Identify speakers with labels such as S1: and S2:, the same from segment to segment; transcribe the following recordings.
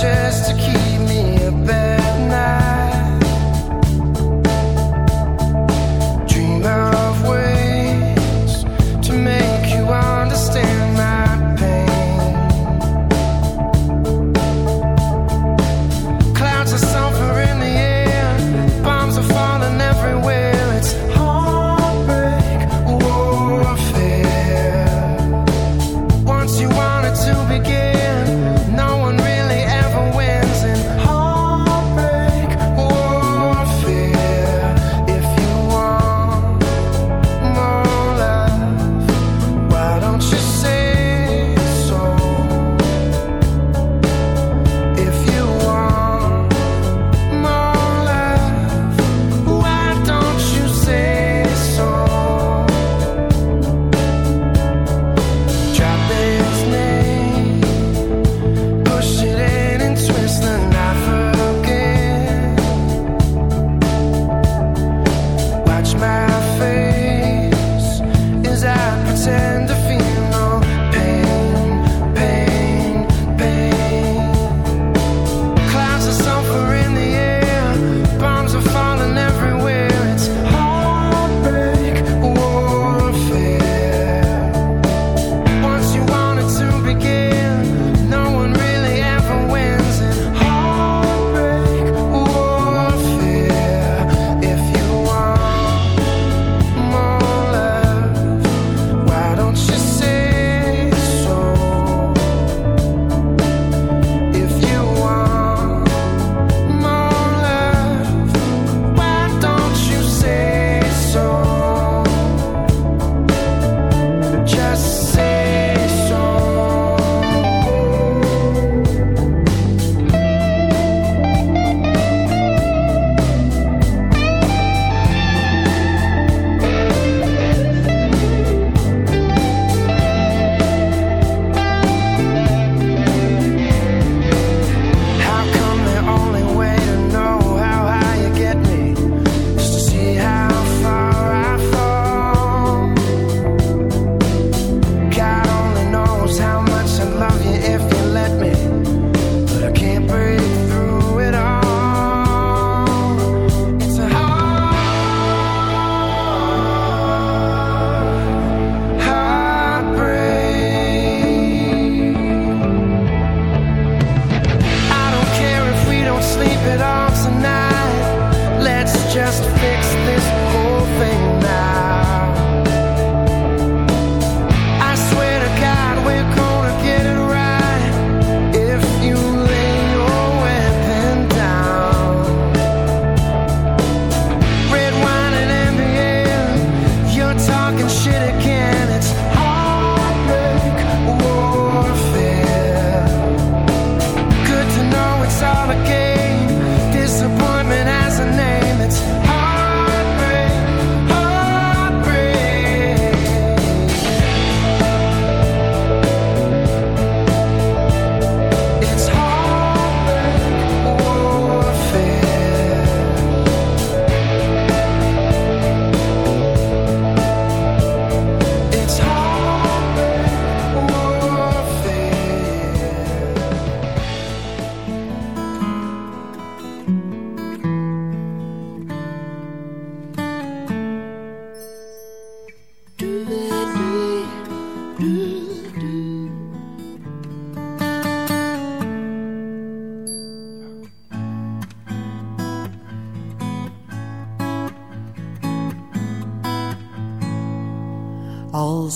S1: just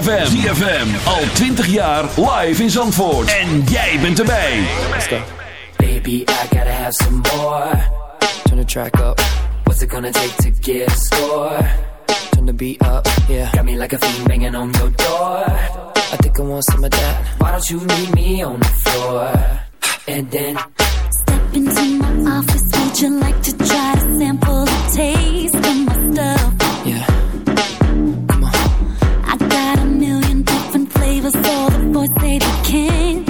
S2: ZFM. ZFM. Al 20 jaar live in Zandvoort. En jij bent erbij.
S3: Baby, I gotta have some more. Turn the track up. What's it gonna take to get a score? Turn the beat up, yeah. Got me like a fiend banging on your door. I think I want some of that. Why don't you meet me on the floor? And then...
S4: Step into my office. Would you like to try to sample the taste never the boys they can.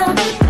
S4: love.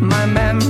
S1: my memory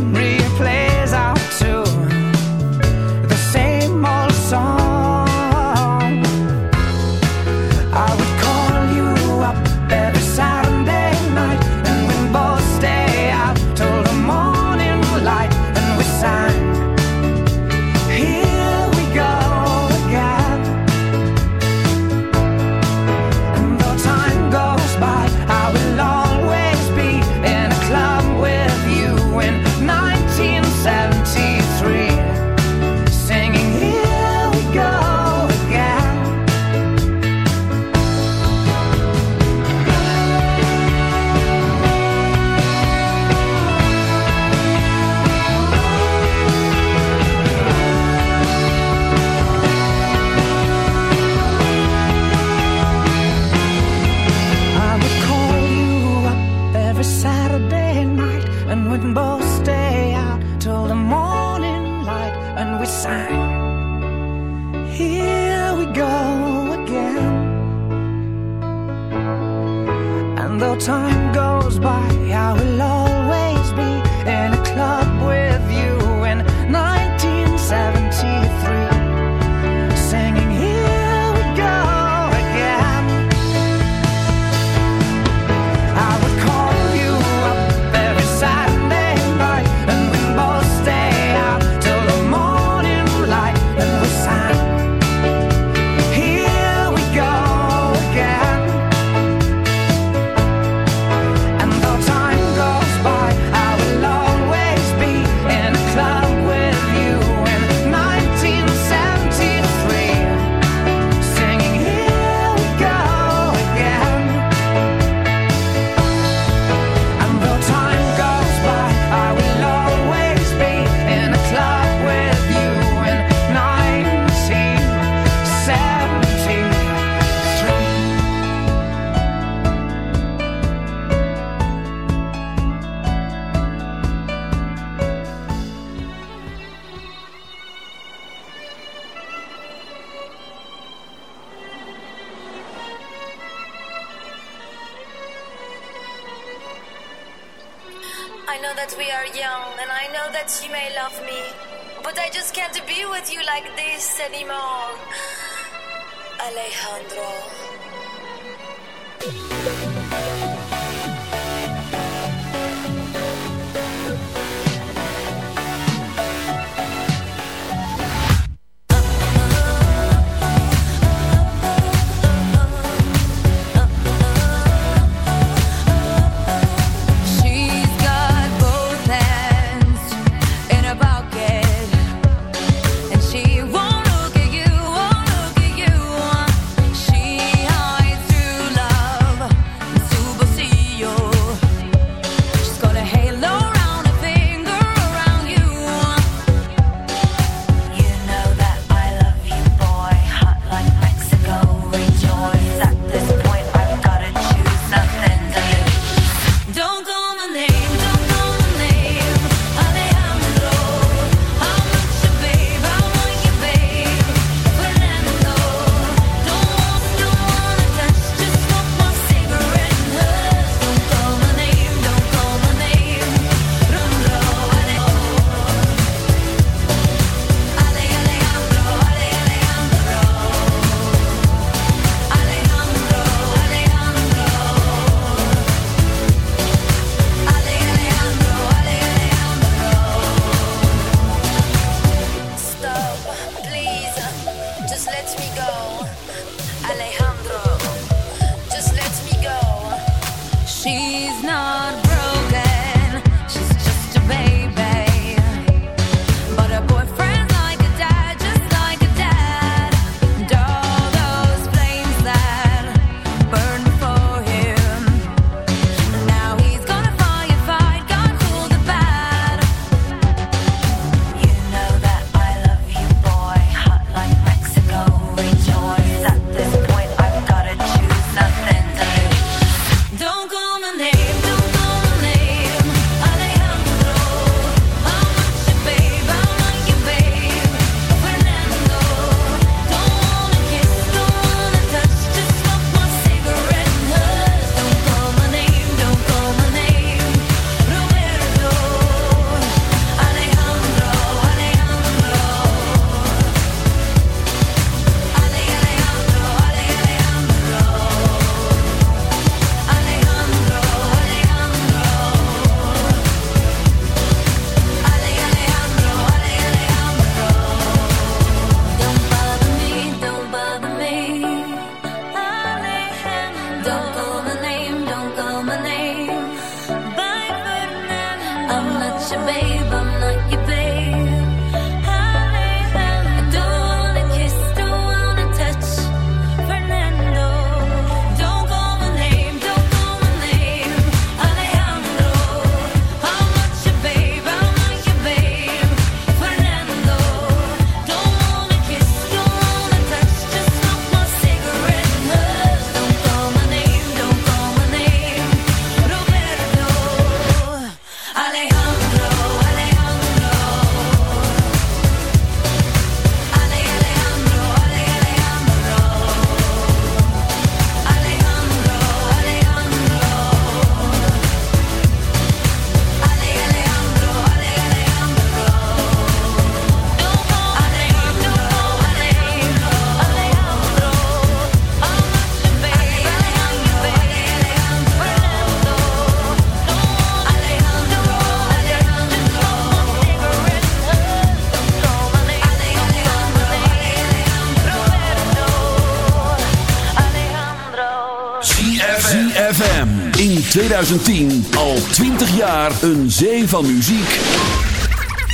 S5: 2010 al 20 jaar een zee van muziek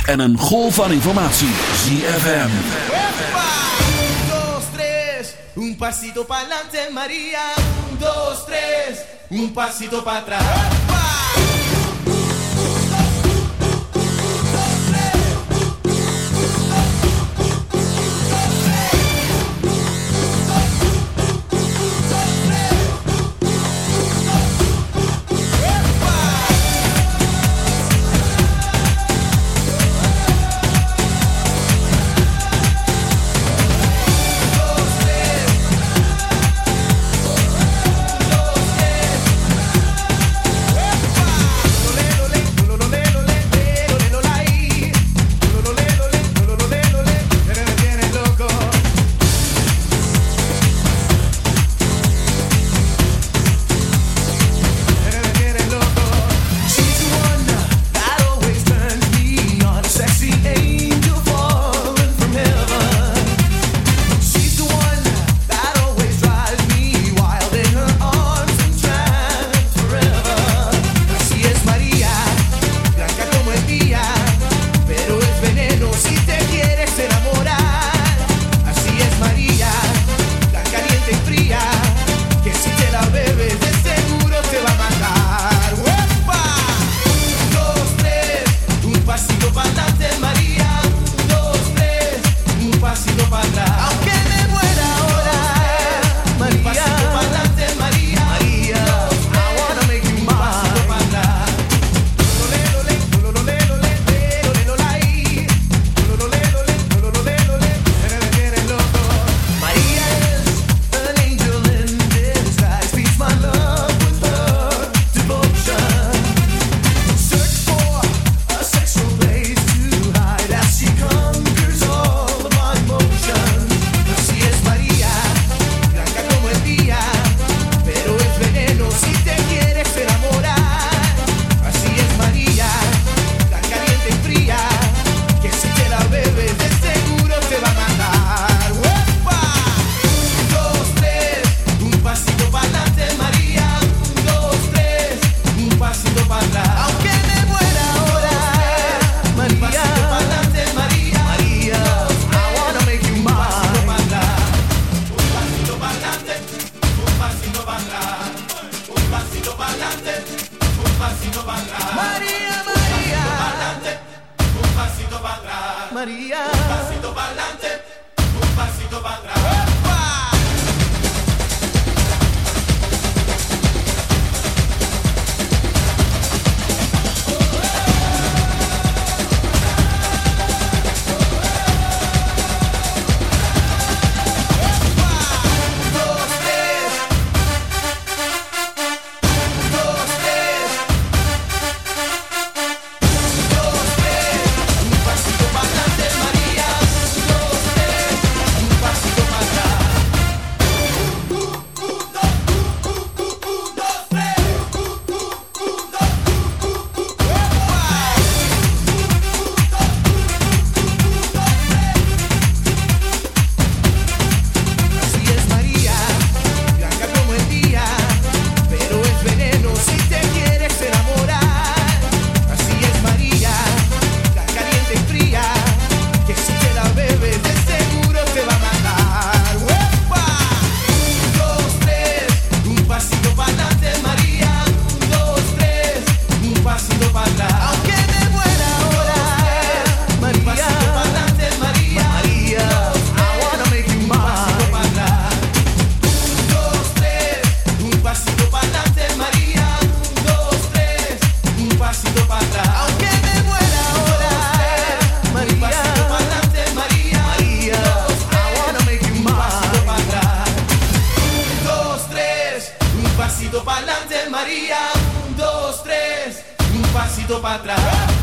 S5: en een golf van informatie. ZFM.
S6: Un, pasito. Un, dos, tres, un pasito.
S2: Yeah.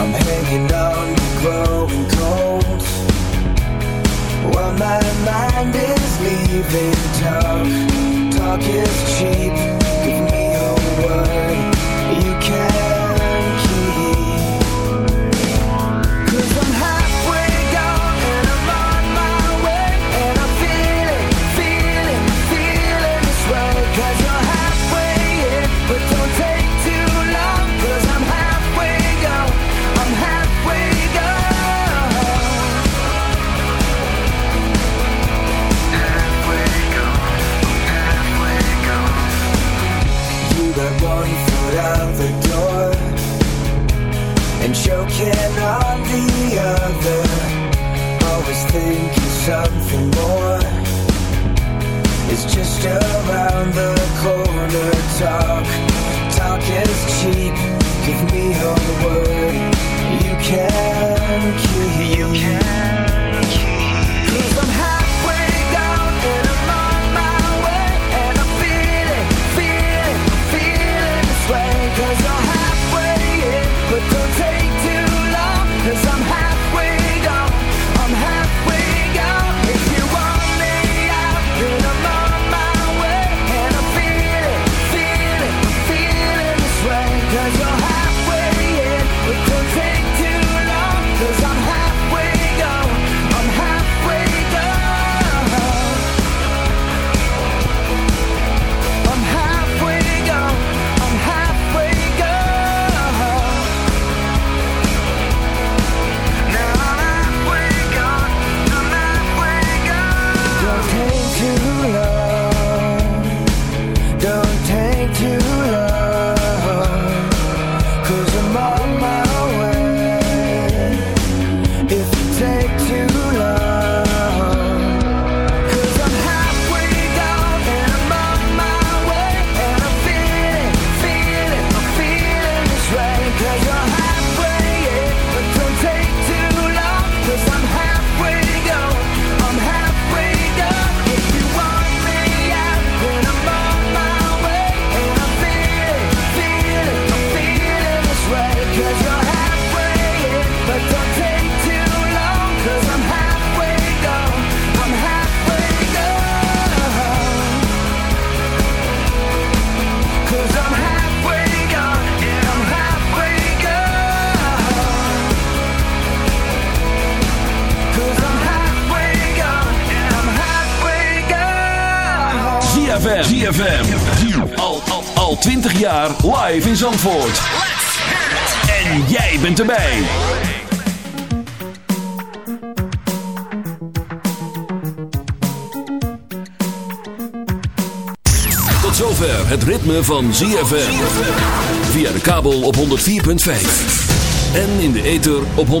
S7: I'm
S1: hanging on to growing cold While my mind is leaving town, Talk is cheap, give me a word You can't. Just around the corner. Talk, talk is cheap. Give me your word. You can. You can
S2: ZFM. Al, al, al 20 jaar live in Zandvoort. En jij bent erbij. Tot zover het ritme van ZFM. Via de kabel op 104.5. En in de ether op 106.9.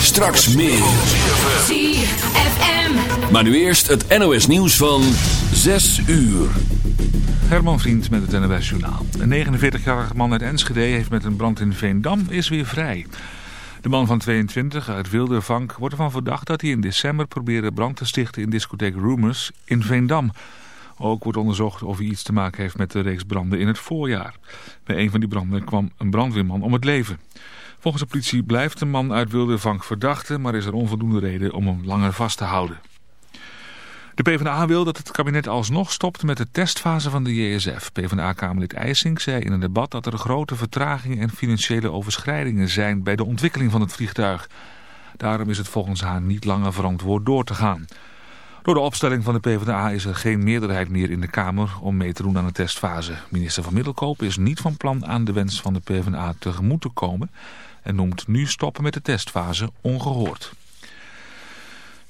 S2: Straks meer.
S8: ZFM.
S2: Maar nu eerst het NOS nieuws van 6 uur.
S9: Herman Vriend met het NOS Journaal. Een 49-jarige man uit Enschede heeft met een brand in Veendam is weer vrij. De man van 22 uit Wildervank wordt ervan verdacht dat hij in december probeerde brand te stichten in discotheek Rumors in Veendam. Ook wordt onderzocht of hij iets te maken heeft met de reeks branden in het voorjaar. Bij een van die branden kwam een brandweerman om het leven. Volgens de politie blijft de man uit Wildervank verdachte, maar is er onvoldoende reden om hem langer vast te houden. De PvdA wil dat het kabinet alsnog stopt met de testfase van de JSF. PvdA-kamerlid IJsink zei in een debat dat er grote vertragingen en financiële overschrijdingen zijn bij de ontwikkeling van het vliegtuig. Daarom is het volgens haar niet langer verantwoord door te gaan. Door de opstelling van de PvdA is er geen meerderheid meer in de Kamer om mee te doen aan de testfase. Minister van Middelkoop is niet van plan aan de wens van de PvdA tegemoet te komen en noemt nu stoppen met de testfase ongehoord.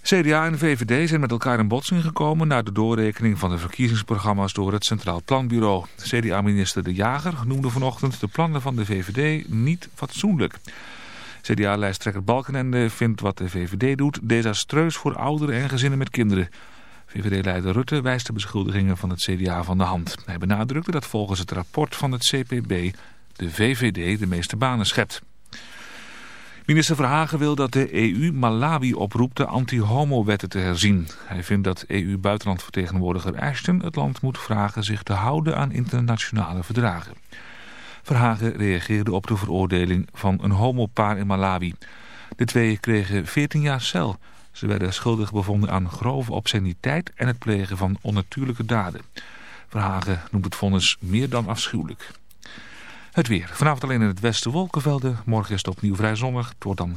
S9: CDA en VVD zijn met elkaar in botsing gekomen na de doorrekening van de verkiezingsprogramma's door het Centraal Planbureau. CDA-minister De Jager noemde vanochtend de plannen van de VVD niet fatsoenlijk. CDA-lijsttrekker Balkenende vindt wat de VVD doet desastreus voor ouderen en gezinnen met kinderen. VVD-leider Rutte wijst de beschuldigingen van het CDA van de hand. Hij benadrukte dat volgens het rapport van het CPB de VVD de meeste banen schept. Minister Verhagen wil dat de EU Malawi oproept de anti-homo-wetten te herzien. Hij vindt dat EU-buitenlandvertegenwoordiger Ashton het land moet vragen zich te houden aan internationale verdragen. Verhagen reageerde op de veroordeling van een homopaar in Malawi. De twee kregen 14 jaar cel. Ze werden schuldig bevonden aan grove obsceniteit en het plegen van onnatuurlijke daden. Verhagen noemt het vonnis meer dan afschuwelijk. Het weer. Vanavond alleen in het westen wolkenvelden. Morgen is het opnieuw vrij zonnig. Het wordt dan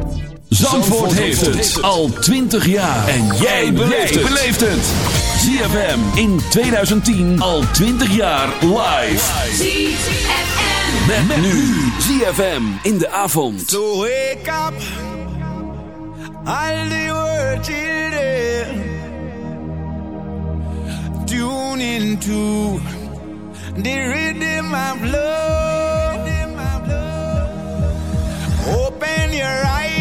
S5: Zandvoort, heeft het. al 20 jaar. En jij beleeft het. ZFM in 2010 al 20 jaar live.
S4: ZFM.
S5: Met, met nu. ZFM in de avond.
S10: So wake up. I'll be children. Tune into the rhythm of love. Open your eyes.